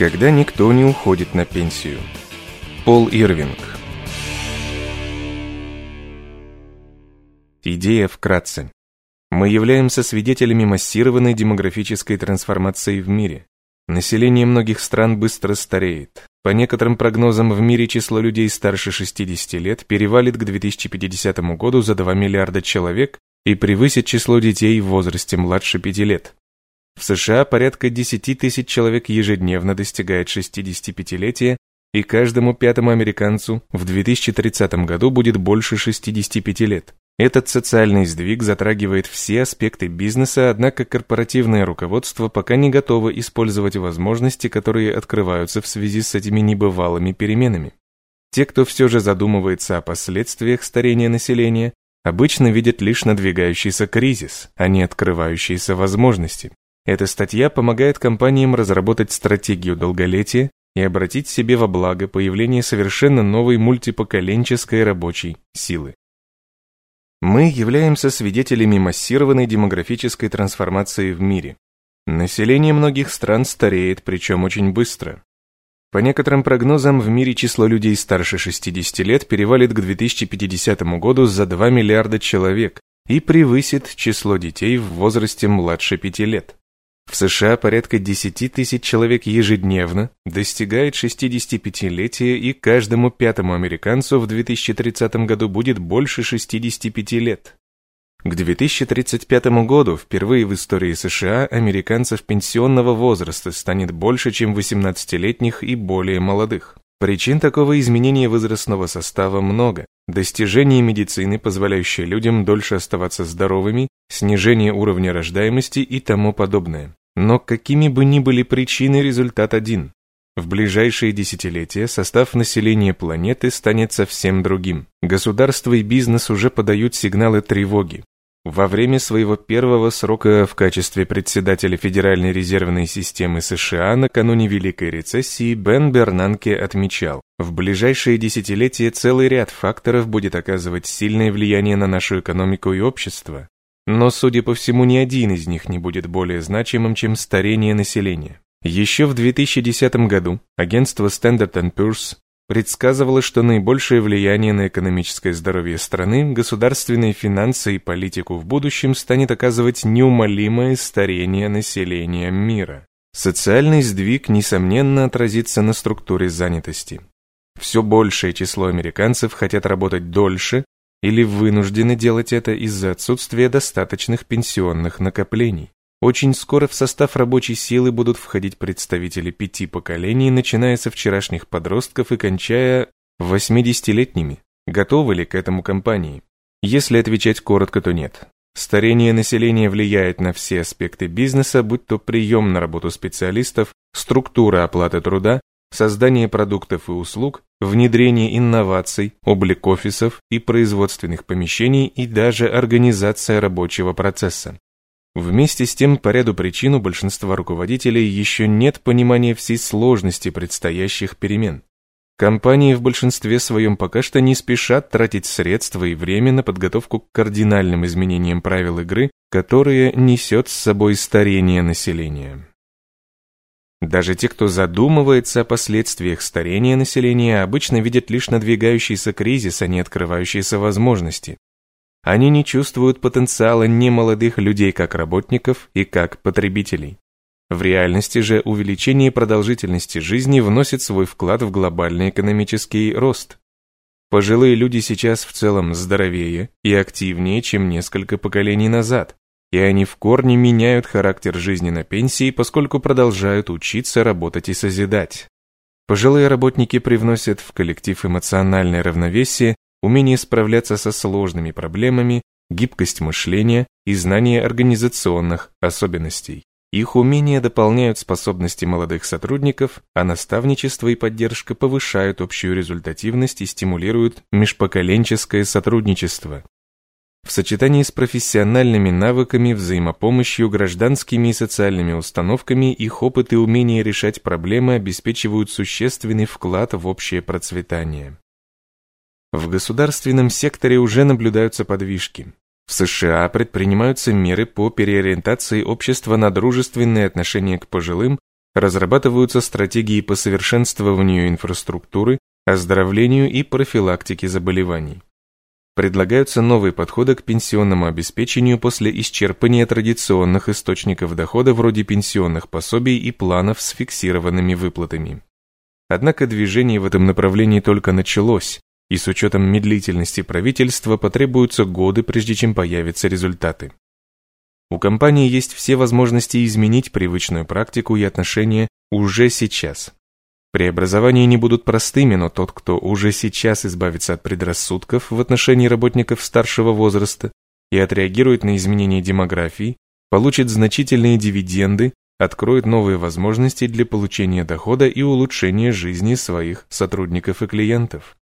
Когда никто не уходит на пенсию. Пол Ирвинг. Идея вкратце. Мы являемся свидетелями массированной демографической трансформации в мире. Население многих стран быстро стареет. По некоторым прогнозам, в мире число людей старше 60 лет перевалит к 2050 году за 2 миллиарда человек и превысит число детей в возрасте младше 5 лет. В США порядка 10 тысяч человек ежедневно достигает 65-летия, и каждому пятому американцу в 2030 году будет больше 65 лет. Этот социальный сдвиг затрагивает все аспекты бизнеса, однако корпоративное руководство пока не готово использовать возможности, которые открываются в связи с этими небывалыми переменами. Те, кто все же задумывается о последствиях старения населения, обычно видят лишь надвигающийся кризис, а не открывающиеся возможности. Эта статья помогает компаниям разработать стратегию долголетия и обратить себе во благо появление совершенно новой мультипоколенческой рабочей силы. Мы являемся свидетелями массированной демографической трансформации в мире. Население многих стран стареет, причем очень быстро. По некоторым прогнозам, в мире число людей старше 60 лет перевалит к 2050 году за 2 миллиарда человек и превысит число детей в возрасте младше 5 лет. В США порядка 10 тысяч человек ежедневно достигает 65-летия, и каждому пятому американцу в 2030 году будет больше 65 лет. К 2035 году впервые в истории США американцев пенсионного возраста станет больше, чем 18-летних и более молодых. Причин такого изменения возрастного состава много. Достижение медицины, позволяющее людям дольше оставаться здоровыми, снижение уровня рождаемости и тому подобное. Но какими бы ни были причины, результат один. В ближайшие десятилетия состав населения планеты станет совсем другим. Государство и бизнес уже подают сигналы тревоги. Во время своего первого срока в качестве председателя Федеральной резервной системы США накануне Великой рецессии Бен Бернанке отмечал, в ближайшие десятилетия целый ряд факторов будет оказывать сильное влияние на нашу экономику и общество. Но, судя по всему, ни один из них не будет более значимым, чем старение населения. Еще в 2010 году агентство Standard Poor's предсказывало, что наибольшее влияние на экономическое здоровье страны, государственные финансы и политику в будущем станет оказывать неумолимое старение населения мира. Социальный сдвиг, несомненно, отразится на структуре занятости. Все большее число американцев хотят работать дольше, или вынуждены делать это из-за отсутствия достаточных пенсионных накоплений. Очень скоро в состав рабочей силы будут входить представители пяти поколений, начиная со вчерашних подростков и кончая 80-летними. Готовы ли к этому компании? Если отвечать коротко, то нет. Старение населения влияет на все аспекты бизнеса, будь то прием на работу специалистов, структура оплаты труда, создание продуктов и услуг, внедрение инноваций, облик офисов и производственных помещений и даже организация рабочего процесса. Вместе с тем, по ряду причин у большинства руководителей еще нет понимания всей сложности предстоящих перемен. Компании в большинстве своем пока что не спешат тратить средства и время на подготовку к кардинальным изменениям правил игры, которые несет с собой старение населения. Даже те, кто задумывается о последствиях старения населения, обычно видят лишь надвигающийся кризис, а не открывающиеся возможности. Они не чувствуют потенциала немолодых людей как работников и как потребителей. В реальности же увеличение продолжительности жизни вносит свой вклад в глобальный экономический рост. Пожилые люди сейчас в целом здоровее и активнее, чем несколько поколений назад и они в корне меняют характер жизни на пенсии, поскольку продолжают учиться, работать и созидать. Пожилые работники привносят в коллектив эмоциональное равновесие, умение справляться со сложными проблемами, гибкость мышления и знание организационных особенностей. Их умения дополняют способности молодых сотрудников, а наставничество и поддержка повышают общую результативность и стимулируют межпоколенческое сотрудничество. В сочетании с профессиональными навыками, взаимопомощью, гражданскими и социальными установками их опыт и умение решать проблемы обеспечивают существенный вклад в общее процветание. В государственном секторе уже наблюдаются подвижки. В США предпринимаются меры по переориентации общества на дружественные отношения к пожилым, разрабатываются стратегии по совершенствованию инфраструктуры, оздоровлению и профилактике заболеваний. Предлагаются новые подходы к пенсионному обеспечению после исчерпания традиционных источников дохода вроде пенсионных пособий и планов с фиксированными выплатами. Однако движение в этом направлении только началось, и с учетом медлительности правительства потребуются годы, прежде чем появятся результаты. У компании есть все возможности изменить привычную практику и отношения уже сейчас. Преобразования не будут простыми, но тот, кто уже сейчас избавится от предрассудков в отношении работников старшего возраста и отреагирует на изменения демографии, получит значительные дивиденды, откроет новые возможности для получения дохода и улучшения жизни своих сотрудников и клиентов.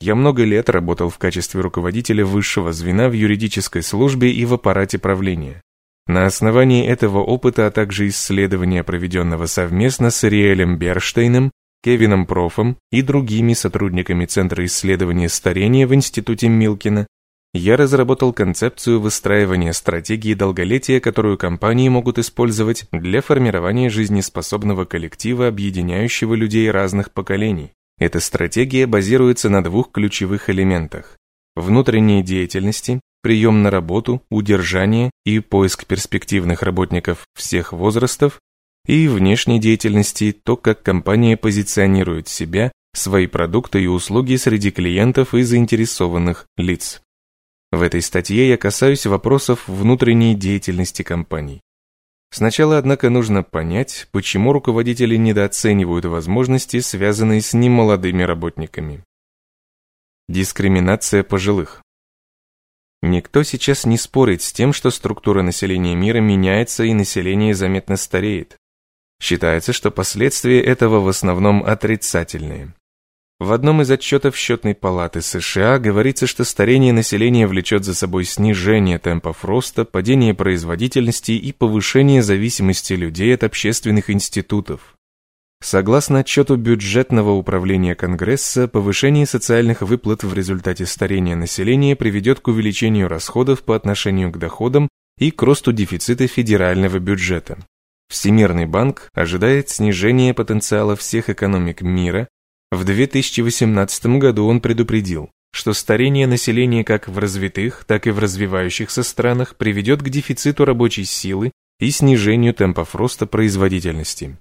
Я много лет работал в качестве руководителя высшего звена в юридической службе и в аппарате правления. На основании этого опыта, а также исследования, проведенного совместно с Риэлем Берштейном, Кевином Профом и другими сотрудниками Центра исследования старения в Институте Милкина, я разработал концепцию выстраивания стратегии долголетия, которую компании могут использовать для формирования жизнеспособного коллектива, объединяющего людей разных поколений. Эта стратегия базируется на двух ключевых элементах – внутренней деятельности прием на работу, удержание и поиск перспективных работников всех возрастов и внешней деятельности то, как компания позиционирует себя, свои продукты и услуги среди клиентов и заинтересованных лиц. В этой статье я касаюсь вопросов внутренней деятельности компаний. Сначала, однако, нужно понять, почему руководители недооценивают возможности, связанные с немолодыми работниками. Дискриминация пожилых. Никто сейчас не спорит с тем, что структура населения мира меняется и население заметно стареет. Считается, что последствия этого в основном отрицательные. В одном из отчетов Счетной палаты США говорится, что старение населения влечет за собой снижение темпов роста, падение производительности и повышение зависимости людей от общественных институтов. Согласно отчету бюджетного управления Конгресса, повышение социальных выплат в результате старения населения приведет к увеличению расходов по отношению к доходам и к росту дефицита федерального бюджета. Всемирный банк ожидает снижения потенциала всех экономик мира. В 2018 году он предупредил, что старение населения как в развитых, так и в развивающихся странах приведет к дефициту рабочей силы и снижению темпов роста производительности.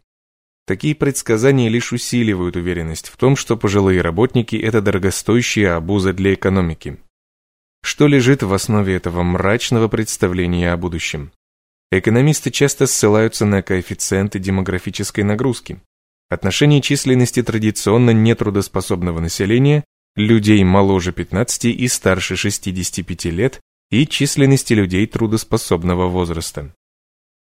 Такие предсказания лишь усиливают уверенность в том, что пожилые работники – это дорогостоящая обуза для экономики. Что лежит в основе этого мрачного представления о будущем? Экономисты часто ссылаются на коэффициенты демографической нагрузки. Отношение численности традиционно нетрудоспособного населения, людей моложе 15 и старше 65 лет, и численности людей трудоспособного возраста.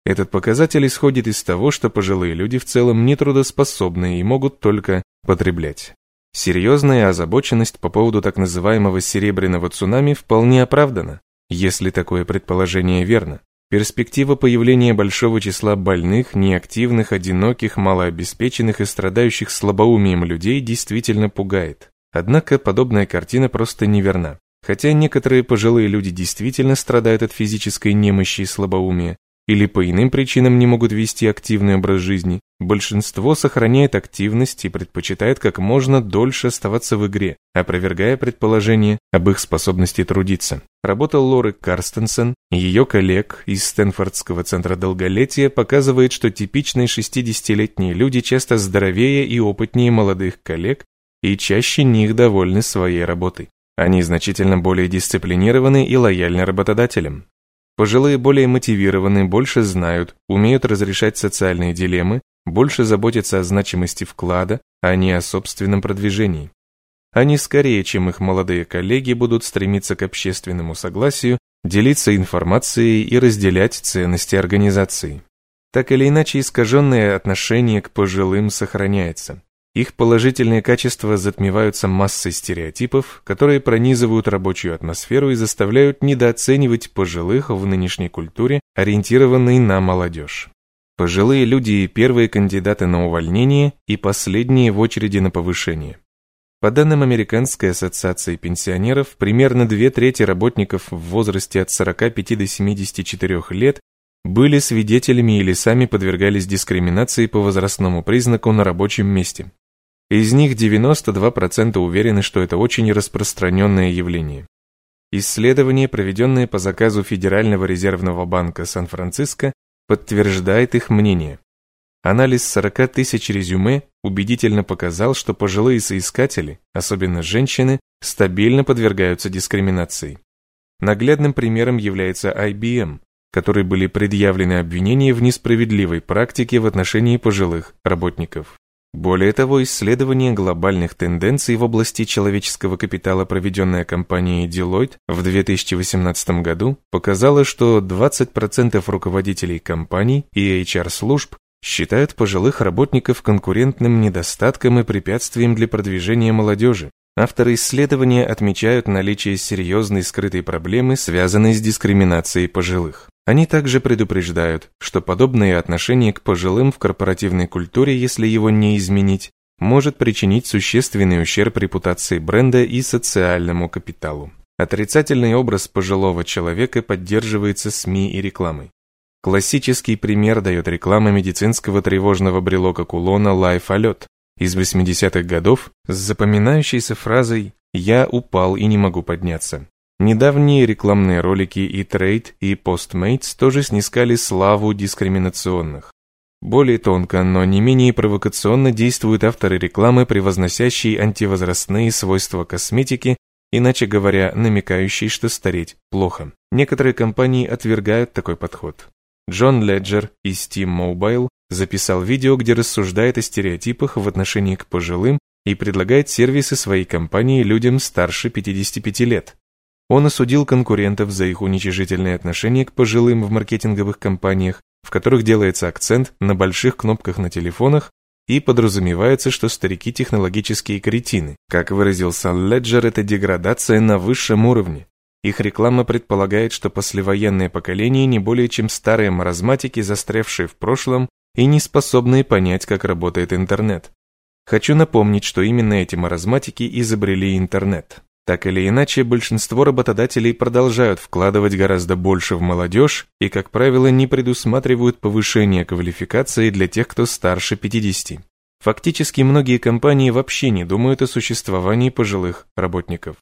Этот показатель исходит из того, что пожилые люди в целом нетрудоспособны и могут только потреблять. Серьезная озабоченность по поводу так называемого серебряного цунами вполне оправдана, если такое предположение верно. Перспектива появления большого числа больных, неактивных, одиноких, малообеспеченных и страдающих слабоумием людей действительно пугает. Однако подобная картина просто неверна. Хотя некоторые пожилые люди действительно страдают от физической немощи и слабоумия, или по иным причинам не могут вести активный образ жизни, большинство сохраняет активность и предпочитает как можно дольше оставаться в игре, опровергая предположение об их способности трудиться. Работа Лоры Карстенсен и ее коллег из Стэнфордского центра долголетия показывает, что типичные 60-летние люди часто здоровее и опытнее молодых коллег и чаще них довольны своей работой. Они значительно более дисциплинированы и лояльны работодателям. Пожилые более мотивированы, больше знают, умеют разрешать социальные дилеммы, больше заботятся о значимости вклада, а не о собственном продвижении. Они скорее, чем их молодые коллеги, будут стремиться к общественному согласию, делиться информацией и разделять ценности организации. Так или иначе, искаженное отношение к пожилым сохраняется. Их положительные качества затмеваются массой стереотипов, которые пронизывают рабочую атмосферу и заставляют недооценивать пожилых в нынешней культуре, ориентированной на молодежь. Пожилые люди – первые кандидаты на увольнение и последние в очереди на повышение. По данным Американской ассоциации пенсионеров, примерно две трети работников в возрасте от 45 до 74 лет были свидетелями или сами подвергались дискриминации по возрастному признаку на рабочем месте. Из них 92% уверены, что это очень распространенное явление. Исследование, проведенное по заказу Федерального резервного банка Сан-Франциско, подтверждает их мнение. Анализ 40 тысяч резюме убедительно показал, что пожилые соискатели, особенно женщины, стабильно подвергаются дискриминации. Наглядным примером является IBM, которой были предъявлены обвинения в несправедливой практике в отношении пожилых работников. Более того, исследование глобальных тенденций в области человеческого капитала, проведенное компанией Deloitte в 2018 году, показало, что 20% руководителей компаний и HR-служб считают пожилых работников конкурентным недостатком и препятствием для продвижения молодежи. Авторы исследования отмечают наличие серьезной скрытой проблемы, связанной с дискриминацией пожилых. Они также предупреждают, что подобное отношение к пожилым в корпоративной культуре, если его не изменить, может причинить существенный ущерб репутации бренда и социальному капиталу. Отрицательный образ пожилого человека поддерживается СМИ и рекламой. Классический пример дает реклама медицинского тревожного брелока кулона Life Alert из 80-х годов с запоминающейся фразой «Я упал и не могу подняться». Недавние рекламные ролики и Trade, и Postmates тоже снискали славу дискриминационных. Более тонко, но не менее провокационно действуют авторы рекламы, превозносящие антивозрастные свойства косметики, иначе говоря, намекающие, что стареть плохо. Некоторые компании отвергают такой подход. Джон Леджер из Steam Mobile записал видео, где рассуждает о стереотипах в отношении к пожилым и предлагает сервисы своей компании людям старше 55 лет. Он осудил конкурентов за их уничижительное отношение к пожилым в маркетинговых компаниях, в которых делается акцент на больших кнопках на телефонах и подразумевается, что старики технологические кретины. Как выразился Леджер, это деградация на высшем уровне. Их реклама предполагает, что послевоенное поколение не более чем старые маразматики, застрявшие в прошлом и не способные понять, как работает интернет. Хочу напомнить, что именно эти маразматики изобрели интернет. Так или иначе, большинство работодателей продолжают вкладывать гораздо больше в молодежь и, как правило, не предусматривают повышение квалификации для тех, кто старше 50. Фактически, многие компании вообще не думают о существовании пожилых работников.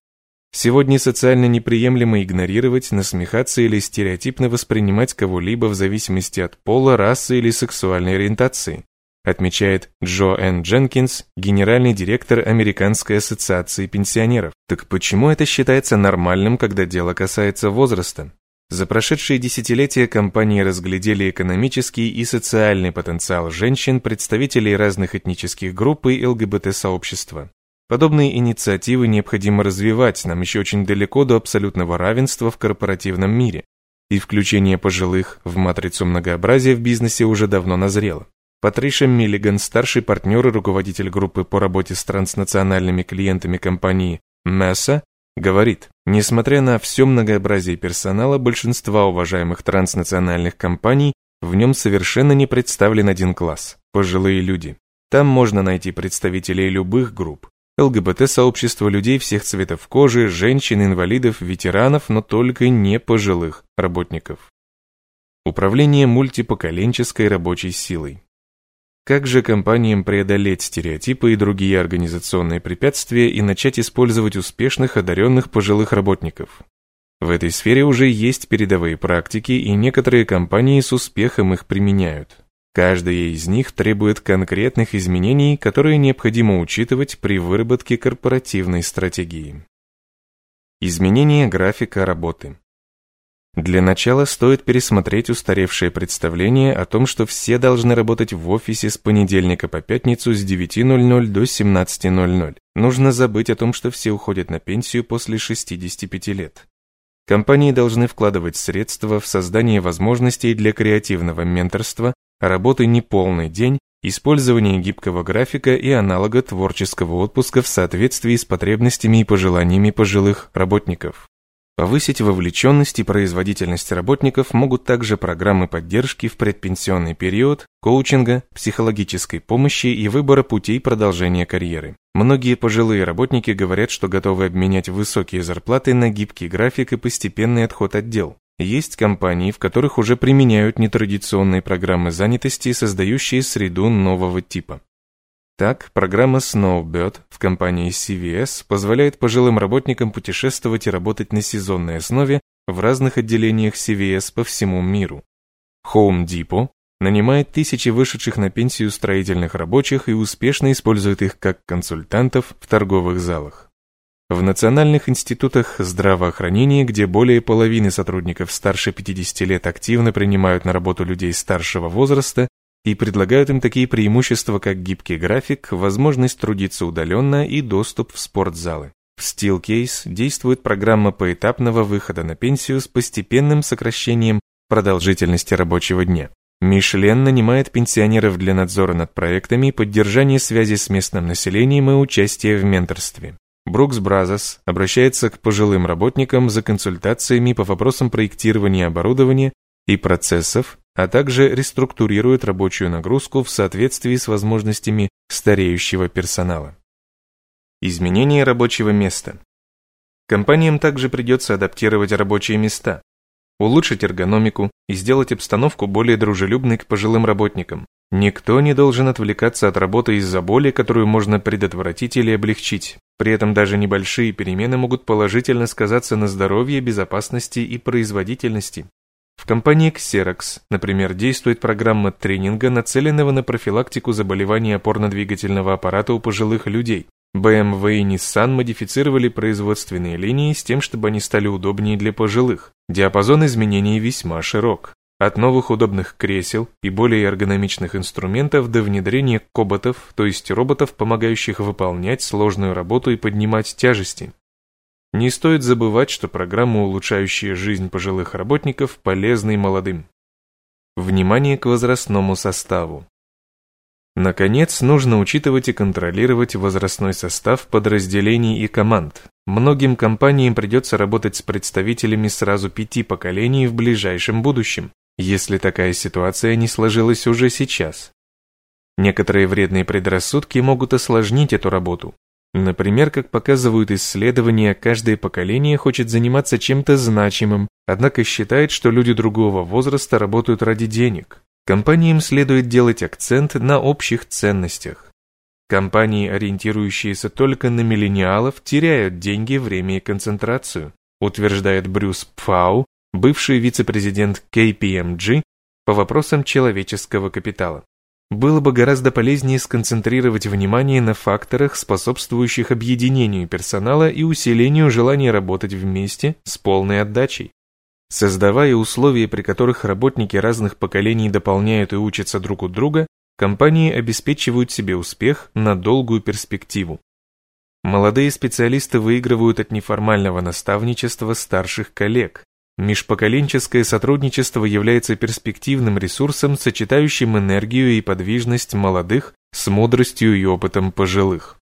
Сегодня социально неприемлемо игнорировать, насмехаться или стереотипно воспринимать кого-либо в зависимости от пола, расы или сексуальной ориентации отмечает Джо Н. Дженкинс, генеральный директор Американской ассоциации пенсионеров. Так почему это считается нормальным, когда дело касается возраста? За прошедшие десятилетия компании разглядели экономический и социальный потенциал женщин, представителей разных этнических групп и ЛГБТ-сообщества. Подобные инициативы необходимо развивать, нам еще очень далеко до абсолютного равенства в корпоративном мире. И включение пожилых в матрицу многообразия в бизнесе уже давно назрело. Патриша Миллиган, старший партнер и руководитель группы по работе с транснациональными клиентами компании Mesa, говорит, несмотря на все многообразие персонала большинства уважаемых транснациональных компаний, в нем совершенно не представлен один класс – пожилые люди. Там можно найти представителей любых групп, ЛГБТ-сообщество людей всех цветов кожи, женщин, инвалидов, ветеранов, но только не пожилых работников. Управление мультипоколенческой рабочей силой. Как же компаниям преодолеть стереотипы и другие организационные препятствия и начать использовать успешных, одаренных пожилых работников? В этой сфере уже есть передовые практики, и некоторые компании с успехом их применяют. Каждая из них требует конкретных изменений, которые необходимо учитывать при выработке корпоративной стратегии. Изменение графика работы. Для начала стоит пересмотреть устаревшее представление о том, что все должны работать в офисе с понедельника по пятницу с 9.00 до 17.00. Нужно забыть о том, что все уходят на пенсию после 65 лет. Компании должны вкладывать средства в создание возможностей для креативного менторства, работы неполный день, использование гибкого графика и аналога творческого отпуска в соответствии с потребностями и пожеланиями пожилых работников. Повысить вовлеченность и производительность работников могут также программы поддержки в предпенсионный период, коучинга, психологической помощи и выбора путей продолжения карьеры. Многие пожилые работники говорят, что готовы обменять высокие зарплаты на гибкий график и постепенный отход от дел. Есть компании, в которых уже применяют нетрадиционные программы занятости, создающие среду нового типа. Так, программа Snowbird в компании CVS позволяет пожилым работникам путешествовать и работать на сезонной основе в разных отделениях CVS по всему миру. Home Depot нанимает тысячи вышедших на пенсию строительных рабочих и успешно использует их как консультантов в торговых залах. В национальных институтах здравоохранения, где более половины сотрудников старше 50 лет активно принимают на работу людей старшего возраста, и предлагают им такие преимущества, как гибкий график, возможность трудиться удаленно и доступ в спортзалы. В Steelcase действует программа поэтапного выхода на пенсию с постепенным сокращением продолжительности рабочего дня. Мишлен нанимает пенсионеров для надзора над проектами, поддержания связи с местным населением и участия в менторстве. Брукс Бразос обращается к пожилым работникам за консультациями по вопросам проектирования оборудования и процессов, а также реструктурирует рабочую нагрузку в соответствии с возможностями стареющего персонала. Изменение рабочего места. Компаниям также придется адаптировать рабочие места, улучшить эргономику и сделать обстановку более дружелюбной к пожилым работникам. Никто не должен отвлекаться от работы из-за боли, которую можно предотвратить или облегчить. При этом даже небольшие перемены могут положительно сказаться на здоровье, безопасности и производительности. В компании Xerox, например, действует программа тренинга, нацеленного на профилактику заболеваний опорно-двигательного аппарата у пожилых людей. BMW и Nissan модифицировали производственные линии с тем, чтобы они стали удобнее для пожилых. Диапазон изменений весьма широк. От новых удобных кресел и более эргономичных инструментов до внедрения коботов, то есть роботов, помогающих выполнять сложную работу и поднимать тяжести. Не стоит забывать, что программы, улучшающие жизнь пожилых работников, полезны молодым. Внимание к возрастному составу. Наконец, нужно учитывать и контролировать возрастной состав подразделений и команд. Многим компаниям придется работать с представителями сразу пяти поколений в ближайшем будущем, если такая ситуация не сложилась уже сейчас. Некоторые вредные предрассудки могут осложнить эту работу, Например, как показывают исследования, каждое поколение хочет заниматься чем-то значимым, однако считает, что люди другого возраста работают ради денег. Компаниям следует делать акцент на общих ценностях. Компании, ориентирующиеся только на миллениалов, теряют деньги, время и концентрацию, утверждает Брюс Пфау, бывший вице-президент KPMG по вопросам человеческого капитала было бы гораздо полезнее сконцентрировать внимание на факторах, способствующих объединению персонала и усилению желания работать вместе с полной отдачей. Создавая условия, при которых работники разных поколений дополняют и учатся друг у друга, компании обеспечивают себе успех на долгую перспективу. Молодые специалисты выигрывают от неформального наставничества старших коллег, Межпоколенческое сотрудничество является перспективным ресурсом, сочетающим энергию и подвижность молодых с мудростью и опытом пожилых.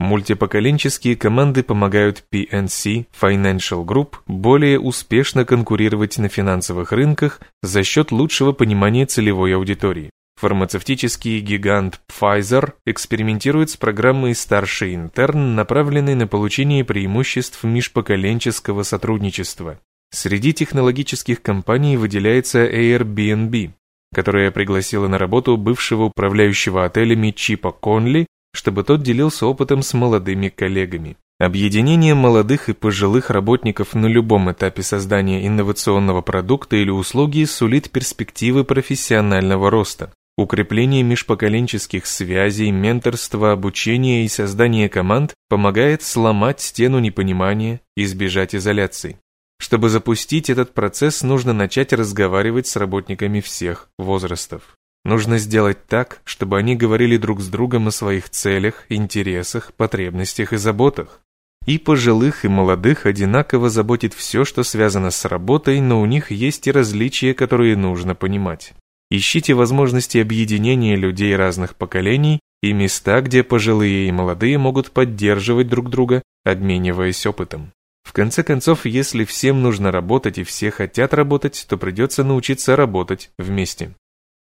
Мультипоколенческие команды помогают PNC Financial Group более успешно конкурировать на финансовых рынках за счет лучшего понимания целевой аудитории. Фармацевтический гигант Pfizer экспериментирует с программой «Старший интерн», направленной на получение преимуществ межпоколенческого сотрудничества. Среди технологических компаний выделяется Airbnb, которая пригласила на работу бывшего управляющего отелями Чипа Конли, чтобы тот делился опытом с молодыми коллегами. Объединение молодых и пожилых работников на любом этапе создания инновационного продукта или услуги сулит перспективы профессионального роста. Укрепление межпоколенческих связей, менторство, обучение и создание команд помогает сломать стену непонимания избежать изоляции. Чтобы запустить этот процесс, нужно начать разговаривать с работниками всех возрастов. Нужно сделать так, чтобы они говорили друг с другом о своих целях, интересах, потребностях и заботах. И пожилых, и молодых одинаково заботит все, что связано с работой, но у них есть и различия, которые нужно понимать. Ищите возможности объединения людей разных поколений и места, где пожилые и молодые могут поддерживать друг друга, обмениваясь опытом. В конце концов, если всем нужно работать и все хотят работать, то придется научиться работать вместе.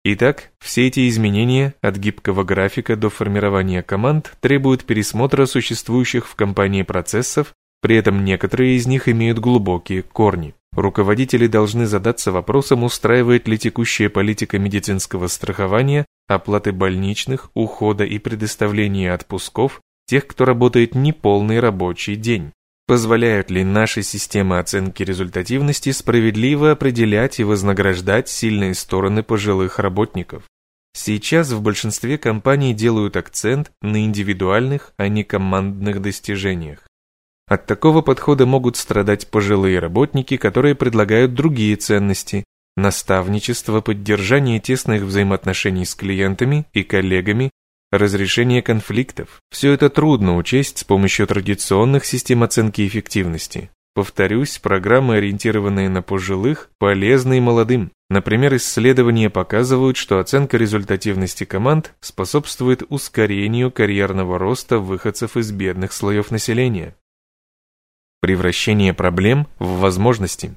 Итак, все эти изменения, от гибкого графика до формирования команд, требуют пересмотра существующих в компании процессов При этом некоторые из них имеют глубокие корни. Руководители должны задаться вопросом, устраивает ли текущая политика медицинского страхования, оплаты больничных, ухода и предоставления отпусков тех, кто работает неполный рабочий день. Позволяют ли наши системы оценки результативности справедливо определять и вознаграждать сильные стороны пожилых работников? Сейчас в большинстве компаний делают акцент на индивидуальных, а не командных достижениях. От такого подхода могут страдать пожилые работники, которые предлагают другие ценности – наставничество, поддержание тесных взаимоотношений с клиентами и коллегами, разрешение конфликтов. Все это трудно учесть с помощью традиционных систем оценки эффективности. Повторюсь, программы, ориентированные на пожилых, полезны и молодым. Например, исследования показывают, что оценка результативности команд способствует ускорению карьерного роста выходцев из бедных слоев населения. Превращение проблем в возможности.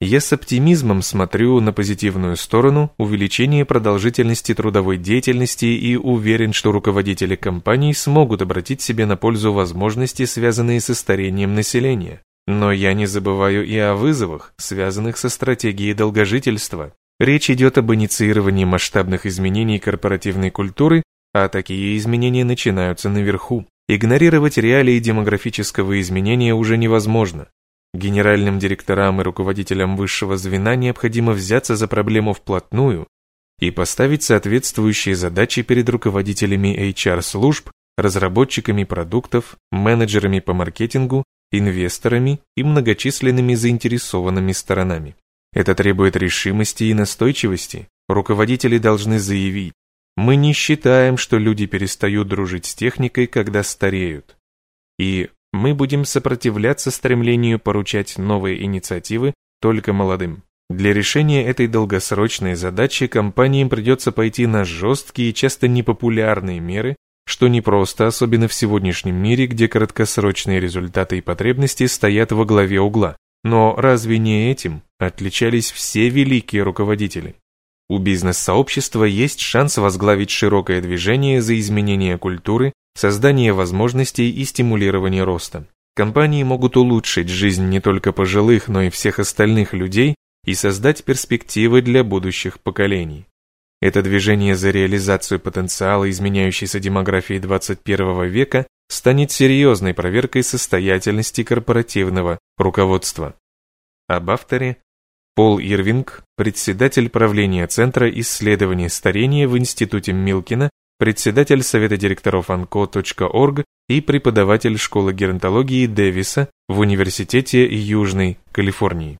Я с оптимизмом смотрю на позитивную сторону увеличения продолжительности трудовой деятельности и уверен, что руководители компаний смогут обратить себе на пользу возможности, связанные со старением населения. Но я не забываю и о вызовах, связанных со стратегией долгожительства. Речь идет об инициировании масштабных изменений корпоративной культуры, а такие изменения начинаются наверху. Игнорировать реалии демографического изменения уже невозможно. Генеральным директорам и руководителям высшего звена необходимо взяться за проблему вплотную и поставить соответствующие задачи перед руководителями HR-служб, разработчиками продуктов, менеджерами по маркетингу, инвесторами и многочисленными заинтересованными сторонами. Это требует решимости и настойчивости. Руководители должны заявить, мы не считаем, что люди перестают дружить с техникой, когда стареют. И мы будем сопротивляться стремлению поручать новые инициативы только молодым. Для решения этой долгосрочной задачи компаниям придется пойти на жесткие и часто непопулярные меры, что непросто, особенно в сегодняшнем мире, где краткосрочные результаты и потребности стоят во главе угла. Но разве не этим отличались все великие руководители? У бизнес-сообщества есть шанс возглавить широкое движение за изменение культуры создание возможностей и стимулирование роста. Компании могут улучшить жизнь не только пожилых, но и всех остальных людей и создать перспективы для будущих поколений. Это движение за реализацию потенциала изменяющейся демографии 21 века станет серьезной проверкой состоятельности корпоративного руководства. Об авторе Пол Ирвинг, председатель правления Центра исследований старения в Институте Милкина председатель Совета директоров Анко.орг и преподаватель школы геронтологии Дэвиса в Университете Южной Калифорнии.